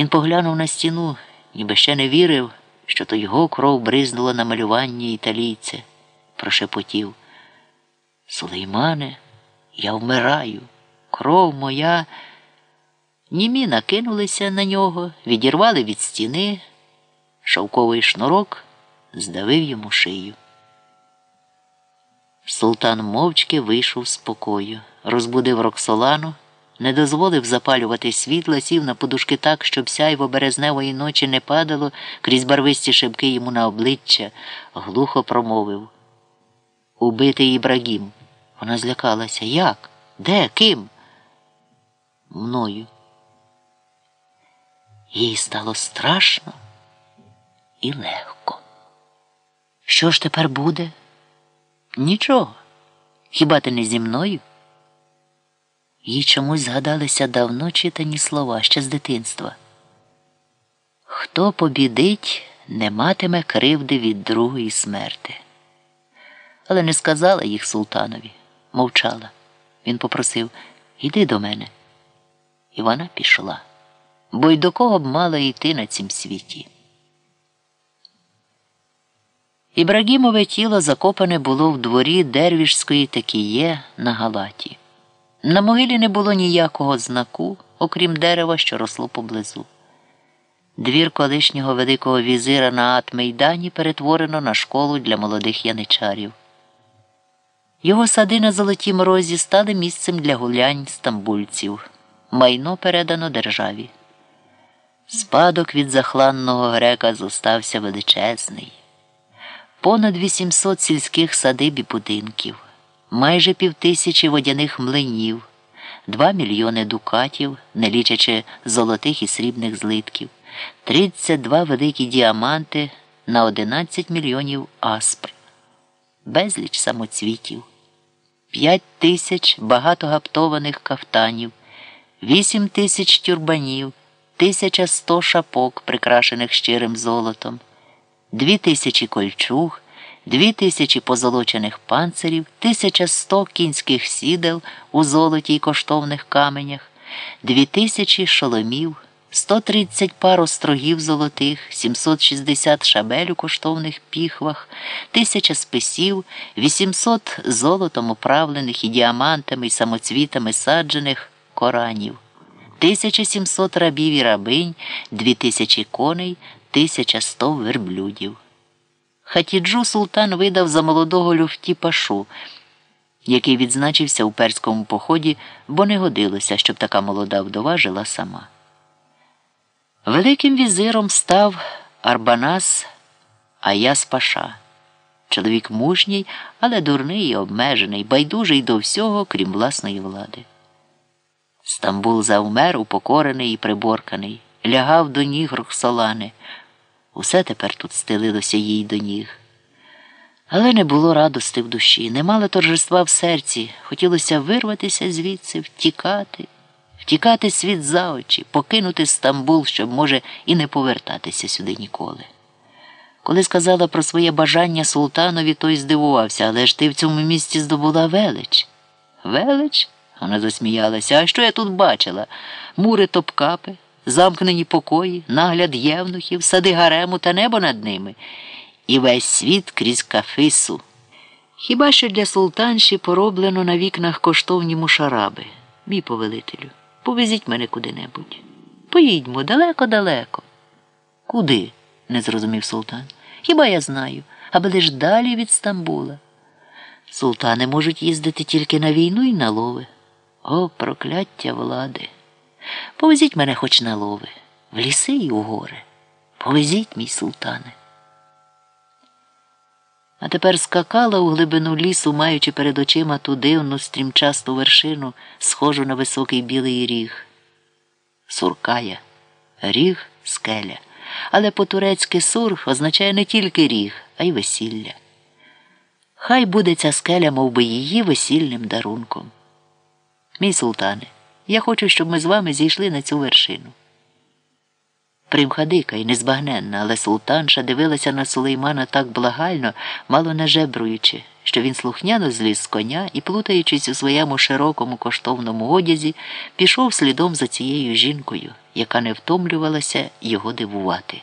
Він поглянув на стіну, ніби ще не вірив, що то його кров бризнула на малювання італійця, прошепотів. Сулеймане, я вмираю, кров моя. Німі накинулися на нього, відірвали від стіни, шовковий шнурок здавив йому шию. Султан мовчки вийшов з покою, розбудив Роксолану, не дозволив запалювати світла, сів на подушки так, щоб сяйво березневої ночі не падало крізь барвисті шибки йому на обличчя, глухо промовив. Убитий Ібрагім. Вона злякалася. Як? Де? Ким? Мною. Їй стало страшно і легко. Що ж тепер буде? Нічого. Хіба ти не зі мною? Їй чомусь згадалися давно читані слова ще з дитинства. Хто побідить, не матиме кривди від другої смерти. Але не сказала їх султанові, мовчала. Він попросив Іди до мене. І вона пішла. Бо й до кого б мала йти на цім світі? Ібрагімове тіло закопане було в дворі дервішської такіє на галаті. На могилі не було ніякого знаку, окрім дерева, що росло поблизу. Двір колишнього великого візира на Атмейдані перетворено на школу для молодих яничарів. Його сади на Золотім розі стали місцем для гулянь стамбульців. Майно передано державі. Спадок від захланного грека зостався величезний. Понад 800 сільських садиб і будинків, майже півтисячі водяних млинів, 2 мільйони дукатів, не лічачи золотих і срібних злитків, 32 великі діаманти на 11 мільйонів аспр, безліч самоцвітів, 5 тисяч багатогаптованих кафтанів, 8 тисяч тюрбанів, 1100 шапок, прикрашених щирим золотом дві тисячі кольчуг, дві тисячі позолочених панцирів, тисяча сто кінських сідел у золоті й коштовних каменях, дві тисячі шоломів, 130 пар острогів золотих, 760 шабель у коштовних піхвах, тисяча списів, 800 золотом управлених і діамантами й самоцвітами саджених коранів. 1700 рабів і рабинь, 2000 коней, 1100 верблюдів. Хатіджу султан видав за молодого люфті пашу, який відзначився у перському поході, бо не годилося, щоб така молода вдова жила сама. Великим візиром став Арбанас Аяс Паша. Чоловік мужній, але дурний і обмежений, байдужий до всього, крім власної влади. Стамбул завмер, упокорений і приборканий, лягав до ніг Роксолани. Усе тепер тут стелилося їй до ніг. Але не було радости в душі, не мало торжества в серці. Хотілося вирватися звідси, втікати, втікати світ за очі, покинути Стамбул, щоб, може, і не повертатися сюди ніколи. Коли сказала про своє бажання султанові, той здивувався, але ж ти в цьому місці здобула велич. Велич? Вона засміялася. А що я тут бачила? Мури топкапи, замкнені покої, нагляд євнухів, сади гарему та небо над ними, і весь світ крізь кафису. Хіба що для султанші пороблено на вікнах коштовні мушараби, мій повелителю, повезіть мене куди-небудь. Поїдьмо далеко-далеко. Куди? не зрозумів султан. Хіба я знаю, аби лиш далі від Стамбула. Султани можуть їздити тільки на війну і на лови. О, прокляття влади! Повезіть мене хоч на лови, в ліси і у гори. Повезіть, мій султане. А тепер скакала у глибину лісу, маючи перед очима ту дивну стрімчасту вершину, схожу на високий білий ріг. Суркая, ріг скеля. Але по-турецьки сурх означає не тільки ріг, а й весілля. Хай буде ця скеля мов би, її весільним дарунком. Мій султане, я хочу, щоб ми з вами зійшли на цю вершину. Примха дика і незбагненна, але султанша дивилася на сулеймана так благально, мало не жебруючи, що він слухняно зліз з коня і, плутаючись у своєму широкому коштовному одязі, пішов слідом за цією жінкою. яка не втомлювалася його дивувати.